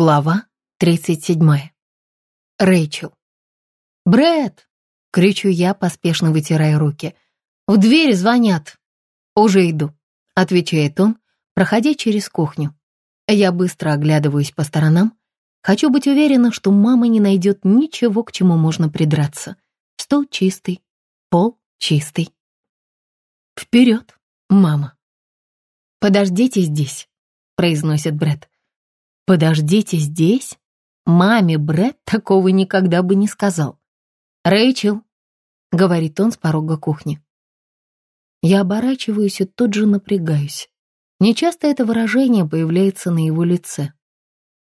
Глава 37. Рэйчел. «Брэд!» — кричу я, поспешно вытирая руки. «В дверь звонят!» «Уже иду», — отвечает он, проходя через кухню. Я быстро оглядываюсь по сторонам. Хочу быть уверена, что мама не найдет ничего, к чему можно придраться. Стол чистый, пол чистый. «Вперед, мама!» «Подождите здесь», — произносит Брэд. «Подождите здесь?» Маме Брэд такого никогда бы не сказал. «Рэйчел», — говорит он с порога кухни. Я оборачиваюсь и тут же напрягаюсь. Нечасто это выражение появляется на его лице.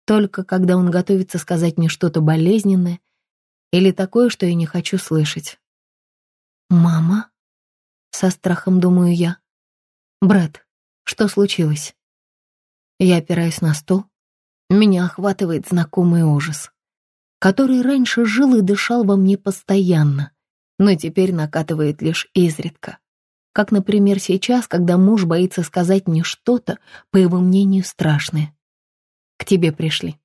Только когда он готовится сказать мне что-то болезненное или такое, что я не хочу слышать. «Мама?» — со страхом думаю я. «Брэд, что случилось?» Я опираюсь на стол, меня охватывает знакомый ужас, который раньше жил и дышал во мне постоянно, но теперь накатывает лишь изредка. Как, например, сейчас, когда муж боится сказать мне что-то, по его мнению, страшное. К тебе пришли.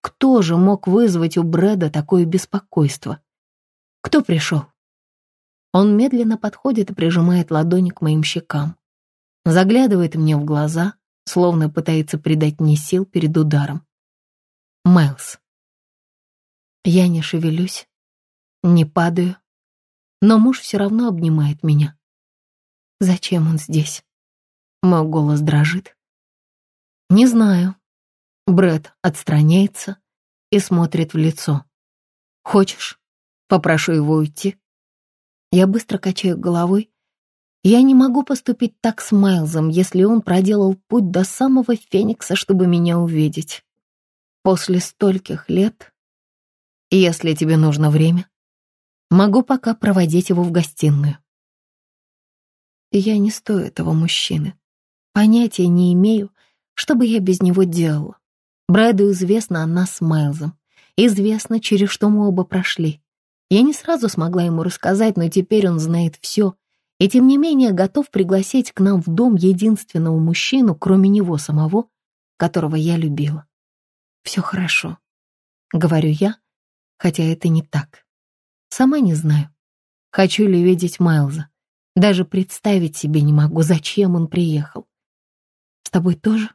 Кто же мог вызвать у Брэда такое беспокойство? Кто пришел? Он медленно подходит и прижимает ладони к моим щекам. Заглядывает мне в глаза, словно пытается придать мне сил перед ударом. Майлз. Я не шевелюсь, не падаю, но муж все равно обнимает меня. Зачем он здесь? Мой голос дрожит. Не знаю. Брэд отстраняется и смотрит в лицо. Хочешь? Попрошу его уйти. Я быстро качаю головой я не могу поступить так с Майлзом, если он проделал путь до самого Феникса, чтобы меня увидеть. После стольких лет, если тебе нужно время, могу пока проводить его в гостиную. Я не стою этого мужчины. Понятия не имею, что бы я без него делала. Брэду известно о нас с Майлзом. Известно, через что мы оба прошли. Я не сразу смогла ему рассказать, но теперь он знает все, и тем не менее готов пригласить к нам в дом единственного мужчину, кроме него самого, которого я любила. «Все хорошо», — говорю я, хотя это не так. Сама не знаю, хочу ли видеть Майлза. Даже представить себе не могу, зачем он приехал. «С тобой тоже?»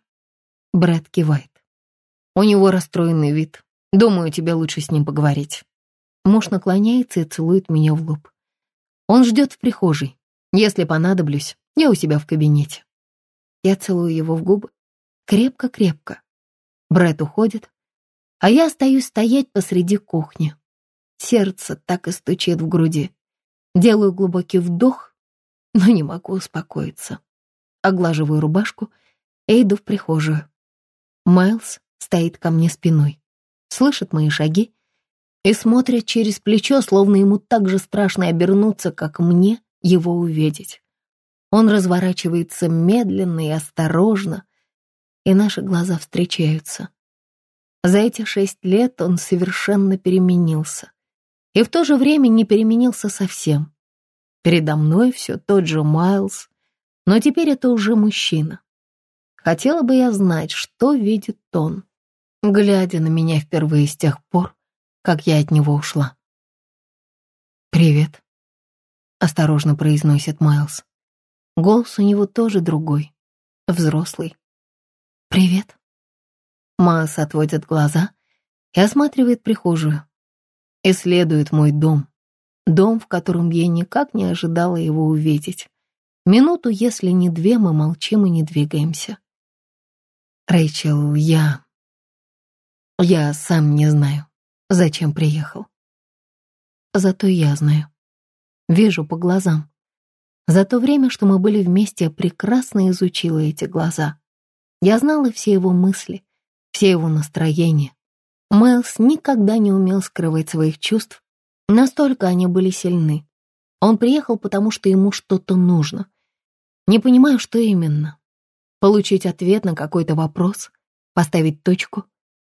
Брэд кивает. У него расстроенный вид. Думаю, тебе лучше с ним поговорить. Муж наклоняется и целует меня в лоб. Он ждет в прихожей. Если понадоблюсь, я у себя в кабинете. Я целую его в губы. Крепко-крепко. Брэд уходит, а я остаюсь стоять посреди кухни. Сердце так и стучит в груди. Делаю глубокий вдох, но не могу успокоиться. Оглаживаю рубашку и иду в прихожую. Майлз стоит ко мне спиной, слышит мои шаги и смотрит через плечо, словно ему так же страшно обернуться, как мне, его увидеть. Он разворачивается медленно и осторожно, и наши глаза встречаются. За эти шесть лет он совершенно переменился. И в то же время не переменился совсем. Передо мной все тот же Майлз, но теперь это уже мужчина. Хотела бы я знать, что видит он, глядя на меня впервые с тех пор, как я от него ушла. «Привет», — осторожно произносит Майлз. Голос у него тоже другой, взрослый. «Привет». Майлз отводит глаза и осматривает прихожую. Исследует мой дом. Дом, в котором я никак не ожидала его увидеть. Минуту, если не две, мы молчим и не двигаемся. Рэйчел, я... Я сам не знаю, зачем приехал. Зато я знаю. Вижу по глазам. За то время, что мы были вместе, я прекрасно изучила эти глаза. Я знала все его мысли, все его настроения. Мэлс никогда не умел скрывать своих чувств, настолько они были сильны. Он приехал, потому что ему что-то нужно. Не понимаю, что именно. Получить ответ на какой-то вопрос, поставить точку.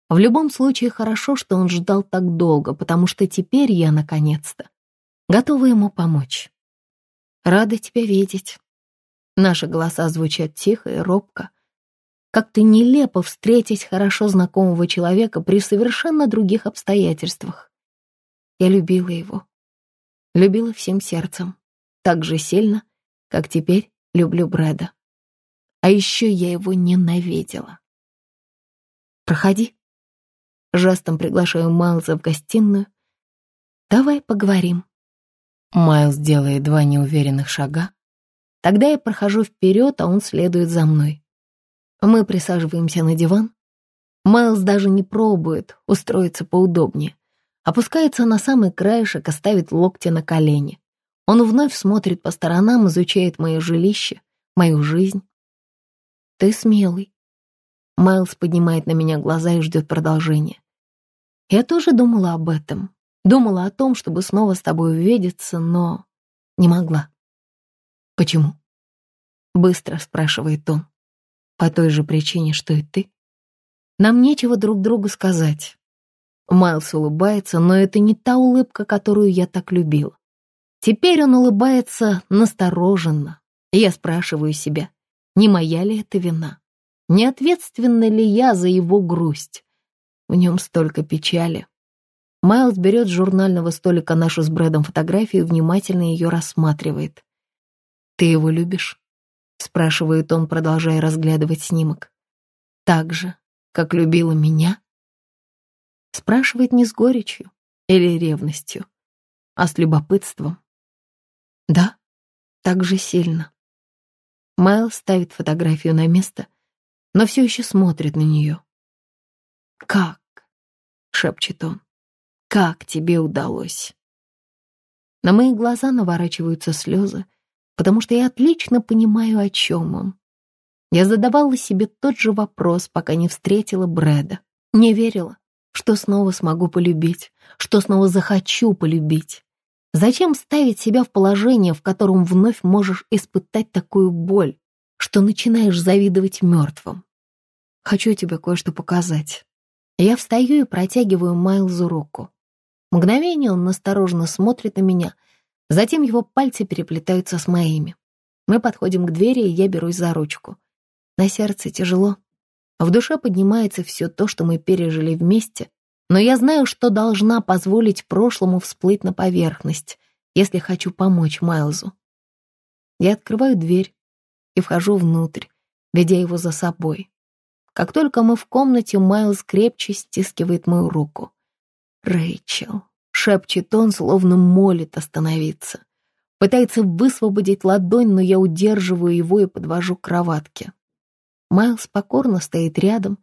В любом случае хорошо, что он ждал так долго, потому что теперь я, наконец-то, готова ему помочь. Рада тебя видеть. Наши голоса звучат тихо и робко. Как-то нелепо встретить хорошо знакомого человека при совершенно других обстоятельствах. Я любила его. Любила всем сердцем. Так же сильно, как теперь люблю Брэда. А еще я его ненавидела. «Проходи». Жестом приглашаю Майлза в гостиную. «Давай поговорим». Майлз делает два неуверенных шага. Тогда я прохожу вперед, а он следует за мной. Мы присаживаемся на диван. Майлз даже не пробует устроиться поудобнее. Опускается на самый краешек и ставит локти на колени. Он вновь смотрит по сторонам, изучает мое жилище, мою жизнь. «Ты смелый». Майлз поднимает на меня глаза и ждет продолжения. Я тоже думала об этом. Думала о том, чтобы снова с тобой увидеться, но не могла. «Почему?» Быстро спрашивает он. По той же причине, что и ты. Нам нечего друг другу сказать. Майлз улыбается, но это не та улыбка, которую я так любил. Теперь он улыбается настороженно. Я спрашиваю себя, не моя ли это вина? Не ответственна ли я за его грусть? В нем столько печали. Майлз берет с журнального столика нашу с Брэдом фотографию и внимательно ее рассматривает. «Ты его любишь?» спрашивает он, продолжая разглядывать снимок. Так же, как любила меня? Спрашивает не с горечью или ревностью, а с любопытством. Да, так же сильно. Майл ставит фотографию на место, но все еще смотрит на нее. «Как?» — шепчет он. «Как тебе удалось?» На мои глаза наворачиваются слезы, потому что я отлично понимаю, о чем он. Я задавала себе тот же вопрос, пока не встретила Брэда. Не верила, что снова смогу полюбить, что снова захочу полюбить. Зачем ставить себя в положение, в котором вновь можешь испытать такую боль, что начинаешь завидовать мертвым? Хочу тебе кое-что показать. Я встаю и протягиваю Майлзу руку. Мгновение он настороженно смотрит на меня — Затем его пальцы переплетаются с моими. Мы подходим к двери, и я берусь за ручку. На сердце тяжело. В душе поднимается все то, что мы пережили вместе, но я знаю, что должна позволить прошлому всплыть на поверхность, если хочу помочь Майлзу. Я открываю дверь и вхожу внутрь, ведя его за собой. Как только мы в комнате, Майлз крепче стискивает мою руку. «Рэйчел, Шепчет он, словно молит остановиться. Пытается высвободить ладонь, но я удерживаю его и подвожу к кроватке. Майлз покорно стоит рядом,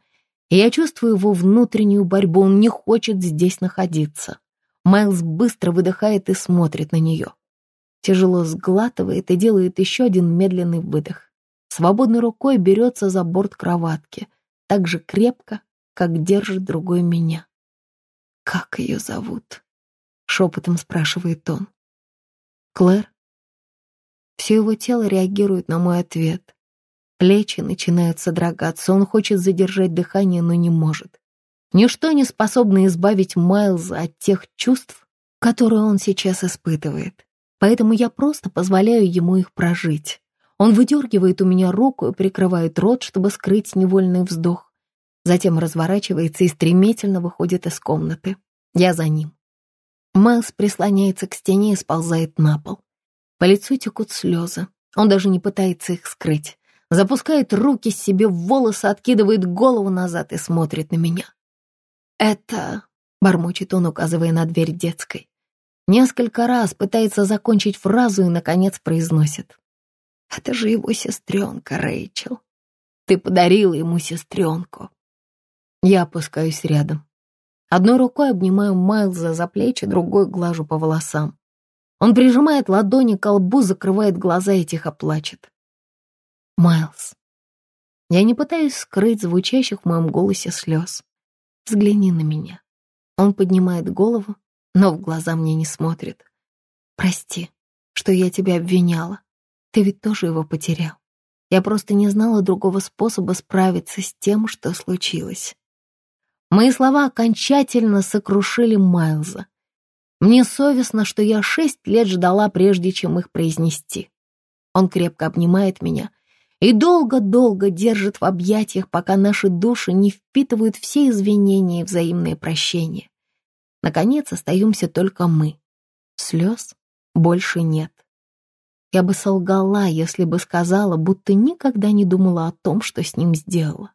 и я чувствую его внутреннюю борьбу, он не хочет здесь находиться. Майлз быстро выдыхает и смотрит на нее. Тяжело сглатывает и делает еще один медленный выдох. Свободной рукой берется за борт кроватки, так же крепко, как держит другой меня. Как ее зовут? Шепотом спрашивает он. Клэр? Все его тело реагирует на мой ответ. Плечи начинают содрогаться, он хочет задержать дыхание, но не может. Ничто не способно избавить Майлза от тех чувств, которые он сейчас испытывает. Поэтому я просто позволяю ему их прожить. Он выдергивает у меня руку и прикрывает рот, чтобы скрыть невольный вздох. Затем разворачивается и стремительно выходит из комнаты. Я за ним. Майлз прислоняется к стене и сползает на пол. По лицу текут слезы. Он даже не пытается их скрыть. Запускает руки себе в волосы, откидывает голову назад и смотрит на меня. «Это...» — бормочет он, указывая на дверь детской. Несколько раз пытается закончить фразу и, наконец, произносит. «Это же его сестренка, Рэйчел. Ты подарила ему сестренку». Я опускаюсь рядом. Одной рукой обнимаю Майлза за плечи, другой глажу по волосам. Он прижимает ладони к лбу, закрывает глаза и тихо плачет. Майлз. Я не пытаюсь скрыть звучащих в моем голосе слез. Взгляни на меня. Он поднимает голову, но в глаза мне не смотрит. Прости, что я тебя обвиняла. Ты ведь тоже его потерял. Я просто не знала другого способа справиться с тем, что случилось. Мои слова окончательно сокрушили Майлза. Мне совестно, что я шесть лет ждала, прежде чем их произнести. Он крепко обнимает меня, и долго-долго держит в объятиях, пока наши души не впитывают все извинения и взаимные прощения. Наконец остаемся только мы. Слез больше нет. Я бы солгала, если бы сказала, будто никогда не думала о том, что с ним сделала.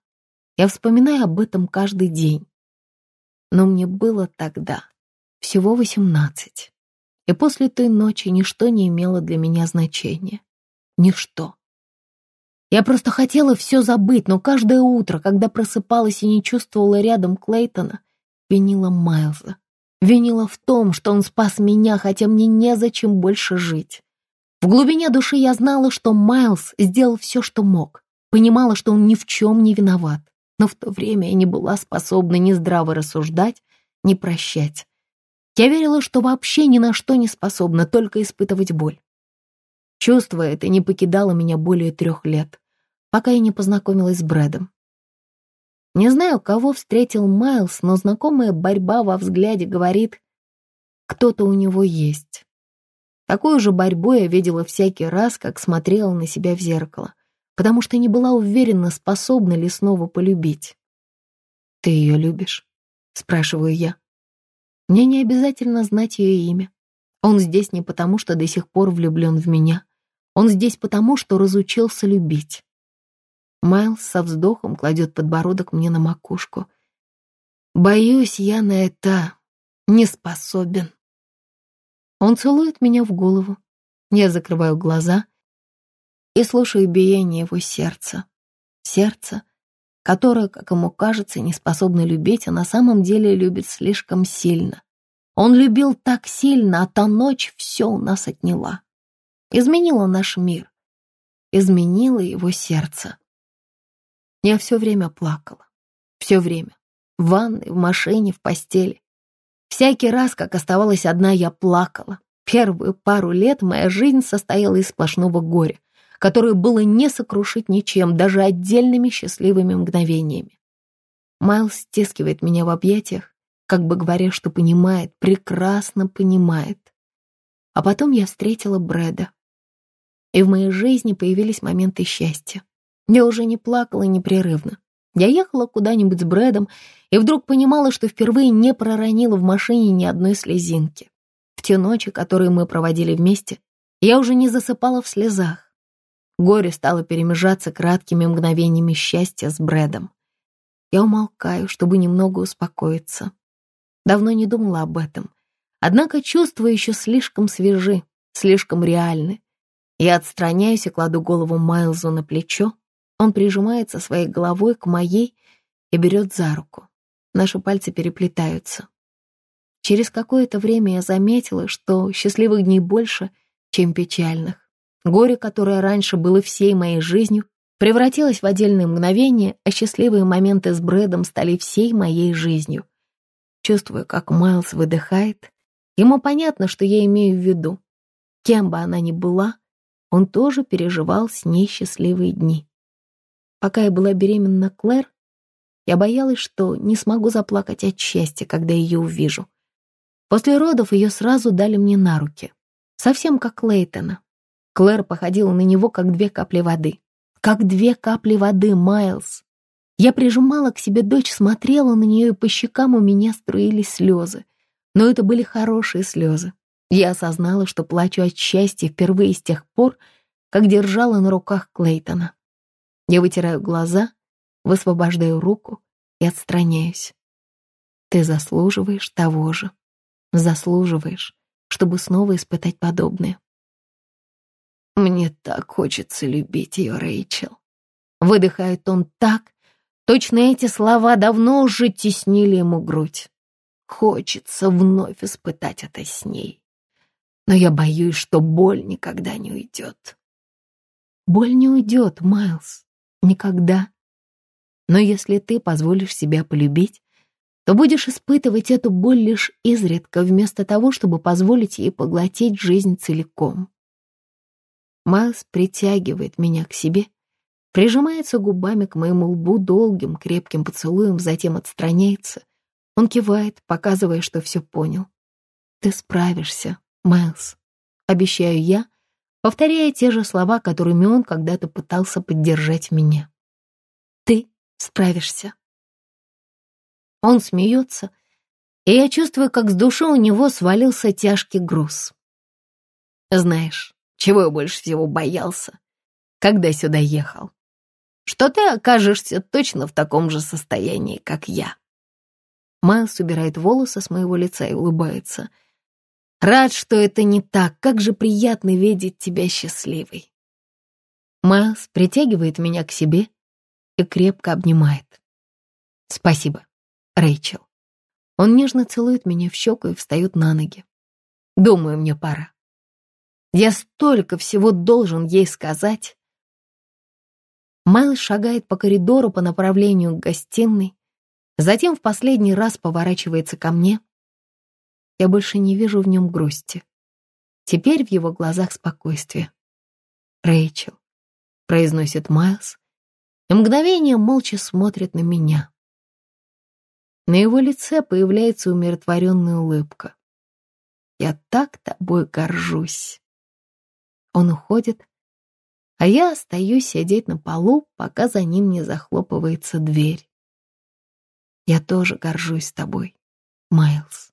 Я вспоминаю об этом каждый день. Но мне было тогда всего восемнадцать. И после той ночи ничто не имело для меня значения. Ничто. Я просто хотела все забыть, но каждое утро, когда просыпалась и не чувствовала рядом Клейтона, винила Майлза. Винила в том, что он спас меня, хотя мне незачем больше жить. В глубине души я знала, что Майлз сделал все, что мог. Понимала, что он ни в чем не виноват. Но в то время я не была способна ни здраво рассуждать, ни прощать. Я верила, что вообще ни на что не способна, только испытывать боль. Чувство это не покидало меня более трех лет, пока я не познакомилась с Брэдом. Не знаю, кого встретил Майлз, но знакомая борьба во взгляде говорит, кто-то у него есть. Такую же борьбу я видела всякий раз, как смотрела на себя в зеркало, потому что не была уверена, способна ли снова полюбить. «Ты ее любишь?» — спрашиваю я. Мне не обязательно знать ее имя. Он здесь не потому, что до сих пор влюблен в меня. Он здесь потому, что разучился любить. Майлз со вздохом кладет подбородок мне на макушку. Боюсь, я на это не способен. Он целует меня в голову. Я закрываю глаза и слушаю биение его сердца. Сердце, которое, как ему кажется, не способно любить, а на самом деле любит слишком сильно. Он любил так сильно, а та ночь все у нас отняла. Изменила наш мир. Изменила его сердце. Я все время плакала. Все время. В ванной, в машине, в постели. Всякий раз, как оставалась одна, я плакала. Первую пару лет моя жизнь состояла из сплошного горя, которое было не сокрушить ничем, даже отдельными счастливыми мгновениями. Майлз стискивает меня в объятиях, как бы говоря, что понимает, прекрасно понимает. А потом я встретила Брэда. И в моей жизни появились моменты счастья. Я уже не плакала непрерывно. Я ехала куда-нибудь с Брэдом и вдруг понимала, что впервые не проронила в машине ни одной слезинки. В те ночи, которые мы проводили вместе, я уже не засыпала в слезах. Горе стало перемежаться краткими мгновениями счастья с Брэдом. Я умолкаю, чтобы немного успокоиться. Давно не думала об этом. Однако чувства еще слишком свежи, слишком реальны. Я отстраняюсь и кладу голову Майлзу на плечо, он прижимается своей головой к моей и берет за руку. Наши пальцы переплетаются. Через какое-то время я заметила, что счастливых дней больше, чем печальных. Горе, которое раньше было всей моей жизнью, превратилось в отдельные мгновения, а счастливые моменты с Брэдом стали всей моей жизнью. Чувствую, как Майлз выдыхает. Ему понятно, что я имею в виду. Кем бы она ни была, он тоже переживал с ней счастливые дни. Пока я была беременна Клэр, я боялась, что не смогу заплакать от счастья, когда ее увижу. После родов ее сразу дали мне на руки, совсем как Лейтона. Клэр походила на него, как две капли воды. Как две капли воды, Майлз. Я прижимала к себе дочь, смотрела на нее, и по щекам у меня струились слезы. Но это были хорошие слезы. Я осознала, что плачу от счастья впервые с тех пор, как держала на руках Клейтона. Я вытираю глаза, высвобождаю руку и отстраняюсь. Ты заслуживаешь того же. Заслуживаешь, чтобы снова испытать подобное. Мне так хочется любить ее, Рэйчел. Выдыхает он так, точно эти слова давно уже теснили ему грудь. Хочется вновь испытать это с ней. Но я боюсь, что боль никогда не уйдет. Боль не уйдет, Майлз. Никогда. Но если ты позволишь себя полюбить, то будешь испытывать эту боль лишь изредка, вместо того, чтобы позволить ей поглотить жизнь целиком. Майлз притягивает меня к себе, прижимается губами к моему лбу долгим, крепким поцелуем, затем отстраняется. Он кивает, показывая, что все понял. «Ты справишься, Майлз», — обещаю я, повторяя те же слова, которыми он когда-то пытался поддержать меня. «Ты справишься». Он смеется, и я чувствую, как с души у него свалился тяжкий груз. Знаешь, чего я больше всего боялся, когда сюда ехал? Что ты окажешься точно в таком же состоянии, как я. Майлз убирает волосы с моего лица и улыбается. Рад, что это не так. Как же приятно видеть тебя счастливой. Майлз притягивает меня к себе и крепко обнимает. Спасибо. Рэйчел. Он нежно целует меня в щеку и встает на ноги. Думаю, мне пора. Я столько всего должен ей сказать. Майл шагает по коридору по направлению к гостиной, затем в последний раз поворачивается ко мне. Я больше не вижу в нем грусти. Теперь в его глазах спокойствие. «Рэйчел», — произносит Майлз, и мгновение молча смотрит на меня. На его лице появляется умиротворенная улыбка. «Я так тобой горжусь». Он уходит, а я остаюсь сидеть на полу, пока за ним не захлопывается дверь. Я тоже горжусь тобой, Майлз.